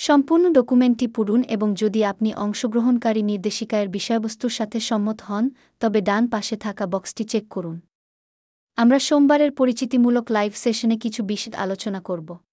সম্পূর্ণ ডকুমেন্টটি পড়ুন এবং যদি আপনি অংশগ্রহণকারী নির্দেশিকায়ের বিষয়বস্তুর সাথে সম্মত হন, তবে ডান পাশে থাকা বক্সটি চেক করুন। আমরা সোমবারের পরিচিতিমূলক লাইভ সেশনে কিছু বিশদ আলোচনা করব।